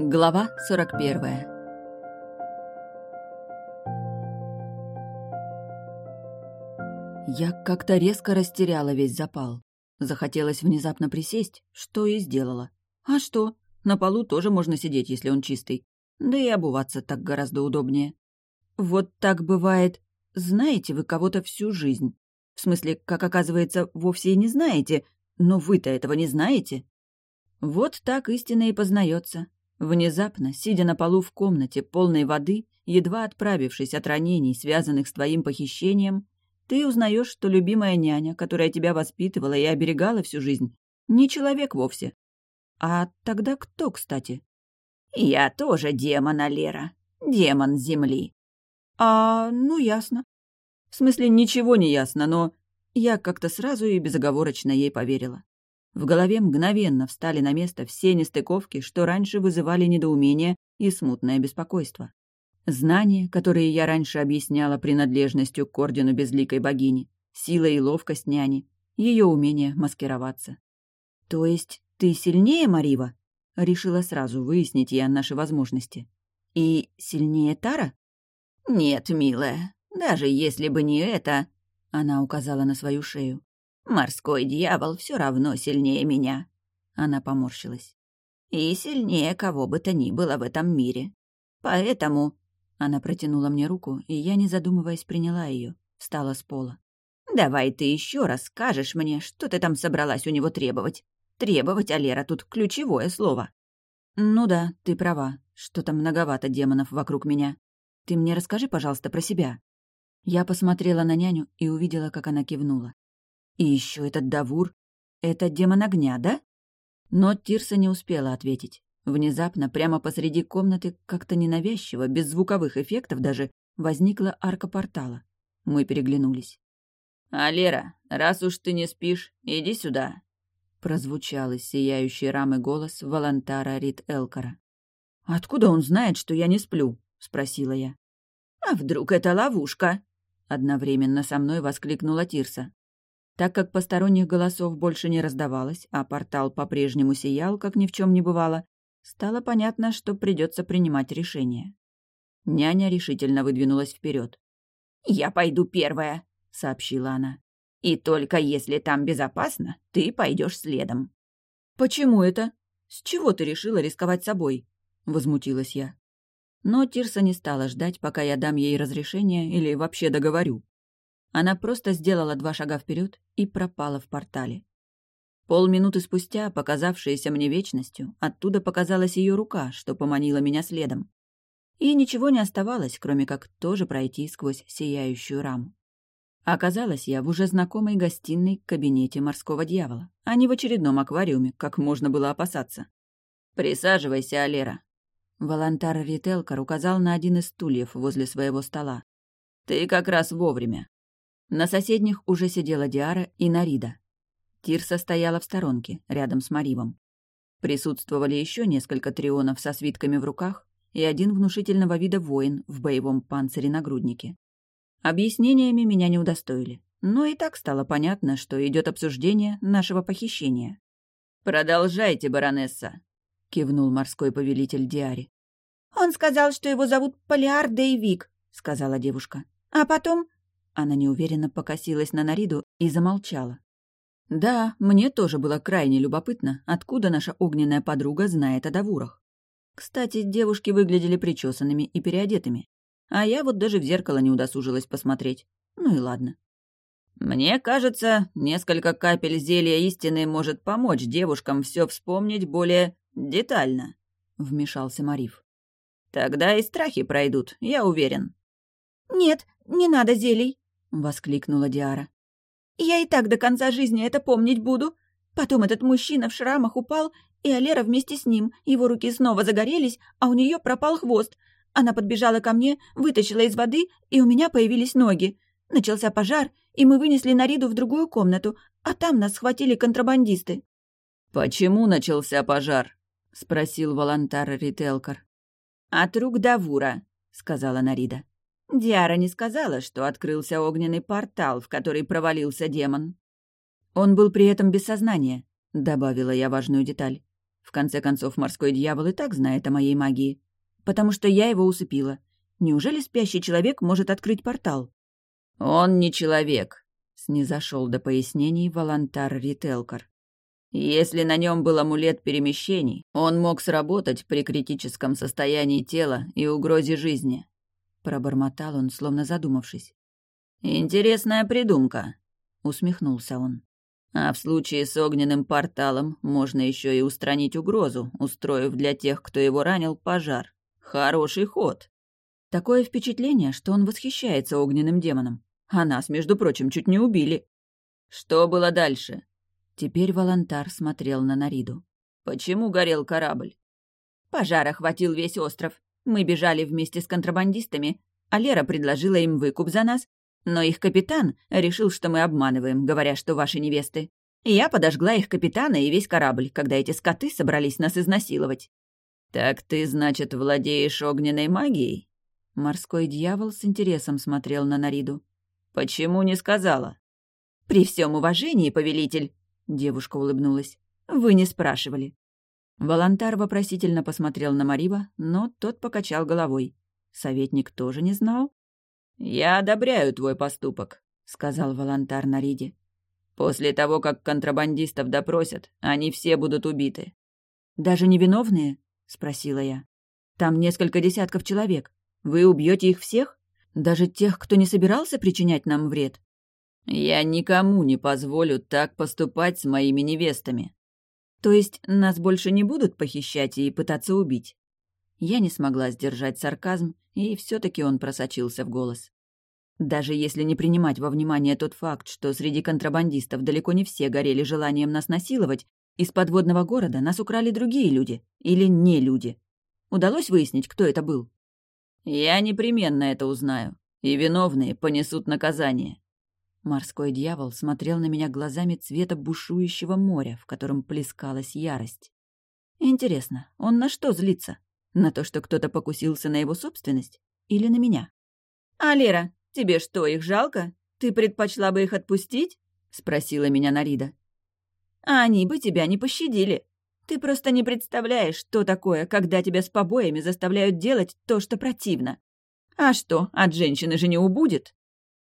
Глава 41 Я как-то резко растеряла весь запал. Захотелось внезапно присесть, что и сделала. А что? На полу тоже можно сидеть, если он чистый. Да и обуваться так гораздо удобнее. Вот так бывает. Знаете вы кого-то всю жизнь. В смысле, как оказывается, вовсе и не знаете, но вы-то этого не знаете. Вот так истина и познается. Внезапно, сидя на полу в комнате, полной воды, едва отправившись от ранений, связанных с твоим похищением, ты узнаешь, что любимая няня, которая тебя воспитывала и оберегала всю жизнь, не человек вовсе. А тогда кто, кстати? «Я тоже демон, Алера. Демон Земли». «А, ну, ясно. В смысле, ничего не ясно, но я как-то сразу и безоговорочно ей поверила. В голове мгновенно встали на место все нестыковки, что раньше вызывали недоумение и смутное беспокойство. Знания, которые я раньше объясняла принадлежностью к ордену безликой богини, сила и ловкость няни, ее умение маскироваться. «То есть ты сильнее Марива?» — решила сразу выяснить я наши возможности. «И сильнее Тара?» «Нет, милая, даже если бы не это...» — она указала на свою шею. Морской дьявол все равно сильнее меня. Она поморщилась. И сильнее кого бы то ни было в этом мире. Поэтому... Она протянула мне руку, и я, не задумываясь, приняла ее, встала с пола. «Давай ты еще раз скажешь мне, что ты там собралась у него требовать. Требовать, Алера, тут ключевое слово». «Ну да, ты права. Что-то многовато демонов вокруг меня. Ты мне расскажи, пожалуйста, про себя». Я посмотрела на няню и увидела, как она кивнула. И еще этот Давур. Это демон огня, да? Но Тирса не успела ответить. Внезапно, прямо посреди комнаты, как-то ненавязчиво, без звуковых эффектов даже, возникла арка портала. Мы переглянулись. «Алера, раз уж ты не спишь, иди сюда», — прозвучал из сияющей рамы голос Волонтара Рит Элкара. «Откуда он знает, что я не сплю?» — спросила я. «А вдруг это ловушка?» — одновременно со мной воскликнула Тирса. Так как посторонних голосов больше не раздавалось, а портал по-прежнему сиял, как ни в чем не бывало, стало понятно, что придется принимать решение. Няня решительно выдвинулась вперед. «Я пойду первая», — сообщила она. «И только если там безопасно, ты пойдешь следом». «Почему это? С чего ты решила рисковать собой?» — возмутилась я. Но Тирса не стала ждать, пока я дам ей разрешение или вообще договорю. Она просто сделала два шага вперед и пропала в портале. Полминуты спустя, показавшаяся мне вечностью, оттуда показалась ее рука, что поманила меня следом. И ничего не оставалось, кроме как тоже пройти сквозь сияющую раму. Оказалась я в уже знакомой гостиной кабинете морского дьявола, а не в очередном аквариуме, как можно было опасаться. «Присаживайся, Алера». Волонтар Рителкар указал на один из стульев возле своего стола. «Ты как раз вовремя. На соседних уже сидела Диара и Нарида. Тирса стояла в сторонке, рядом с Маривом. Присутствовали еще несколько трионов со свитками в руках и один внушительного вида воин в боевом панцире-нагруднике. Объяснениями меня не удостоили, но и так стало понятно, что идет обсуждение нашего похищения. «Продолжайте, баронесса», — кивнул морской повелитель Диари. «Он сказал, что его зовут Полиар Дейвик», — сказала девушка. «А потом она неуверенно покосилась на Нариду и замолчала. Да, мне тоже было крайне любопытно, откуда наша огненная подруга знает о Давурах. Кстати, девушки выглядели причесанными и переодетыми. А я вот даже в зеркало не удосужилась посмотреть. Ну и ладно. «Мне кажется, несколько капель зелья истины может помочь девушкам все вспомнить более детально», — вмешался Мариф. «Тогда и страхи пройдут, я уверен». «Нет, не надо зелий», — воскликнула Диара. «Я и так до конца жизни это помнить буду. Потом этот мужчина в шрамах упал, и Алера вместе с ним. Его руки снова загорелись, а у нее пропал хвост. Она подбежала ко мне, вытащила из воды, и у меня появились ноги. Начался пожар, и мы вынесли Нариду в другую комнату, а там нас схватили контрабандисты». «Почему начался пожар?» — спросил волонтар Рителкар. «От рук Давура», — сказала Нарида. Диара не сказала, что открылся огненный портал, в который провалился демон. Он был при этом без сознания, добавила я важную деталь. В конце концов, морской дьявол и так знает о моей магии. Потому что я его усыпила. Неужели спящий человек может открыть портал? «Он не человек», — снизошел до пояснений Волонтар Рителкар. «Если на нем был амулет перемещений, он мог сработать при критическом состоянии тела и угрозе жизни», — пробормотал он, словно задумавшись. «Интересная придумка», — усмехнулся он. «А в случае с огненным порталом можно еще и устранить угрозу, устроив для тех, кто его ранил, пожар. Хороший ход». Такое впечатление, что он восхищается огненным демоном. А нас, между прочим, чуть не убили. Что было дальше? Теперь Волонтар смотрел на Нариду. Почему горел корабль? Пожар охватил весь остров. Мы бежали вместе с контрабандистами, а Лера предложила им выкуп за нас, но их капитан решил, что мы обманываем, говоря, что ваши невесты. Я подожгла их капитана и весь корабль, когда эти скоты собрались нас изнасиловать. «Так ты, значит, владеешь огненной магией?» Морской дьявол с интересом смотрел на Нариду. «Почему не сказала?» «При всем уважении, повелитель», — девушка улыбнулась, — «вы не спрашивали». Волонтар вопросительно посмотрел на Марива, но тот покачал головой. Советник тоже не знал? «Я одобряю твой поступок», — сказал Волонтар Нариде. «После того, как контрабандистов допросят, они все будут убиты». «Даже невиновные?» — спросила я. «Там несколько десятков человек. Вы убьете их всех?» Даже тех, кто не собирался причинять нам вред? Я никому не позволю так поступать с моими невестами. То есть нас больше не будут похищать и пытаться убить? Я не смогла сдержать сарказм, и все таки он просочился в голос. Даже если не принимать во внимание тот факт, что среди контрабандистов далеко не все горели желанием нас насиловать, из подводного города нас украли другие люди или не люди. Удалось выяснить, кто это был? Я непременно это узнаю, и виновные понесут наказание. Морской дьявол смотрел на меня глазами цвета бушующего моря, в котором плескалась ярость. Интересно, он на что злится? На то, что кто-то покусился на его собственность? Или на меня? «А, Лера, тебе что, их жалко? Ты предпочла бы их отпустить?» — спросила меня Нарида. «А они бы тебя не пощадили. Ты просто не представляешь, что такое, когда тебя с побоями заставляют делать то, что противно. А что, от женщины же не убудет?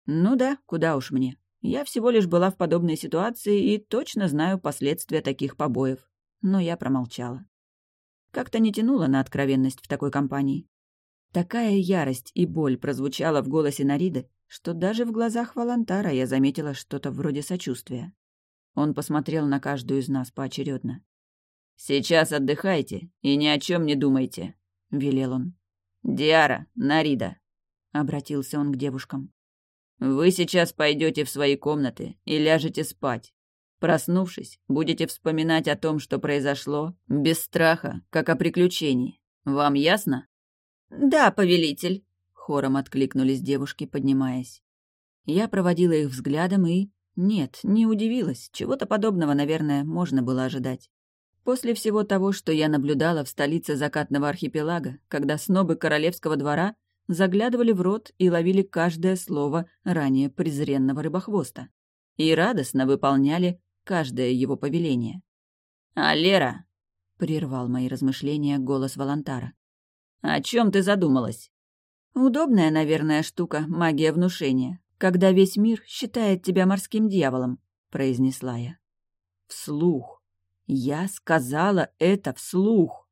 Ну да, куда уж мне. Я всего лишь была в подобной ситуации и точно знаю последствия таких побоев. Но я промолчала. Как-то не тянула на откровенность в такой компании. Такая ярость и боль прозвучала в голосе Нариды, что даже в глазах Волонтара я заметила что-то вроде сочувствия. Он посмотрел на каждую из нас поочередно. «Сейчас отдыхайте и ни о чем не думайте», — велел он. «Диара, Нарида», — обратился он к девушкам. «Вы сейчас пойдете в свои комнаты и ляжете спать. Проснувшись, будете вспоминать о том, что произошло, без страха, как о приключении. Вам ясно?» «Да, повелитель», — хором откликнулись девушки, поднимаясь. Я проводила их взглядом и... Нет, не удивилась. Чего-то подобного, наверное, можно было ожидать. После всего того, что я наблюдала в столице закатного архипелага, когда снобы королевского двора заглядывали в рот и ловили каждое слово ранее презренного рыбохвоста. И радостно выполняли каждое его повеление. «А Лера?» — прервал мои размышления голос Волонтара. «О чем ты задумалась?» «Удобная, наверное, штука магия внушения, когда весь мир считает тебя морским дьяволом», — произнесла я. Вслух. Я сказала это вслух.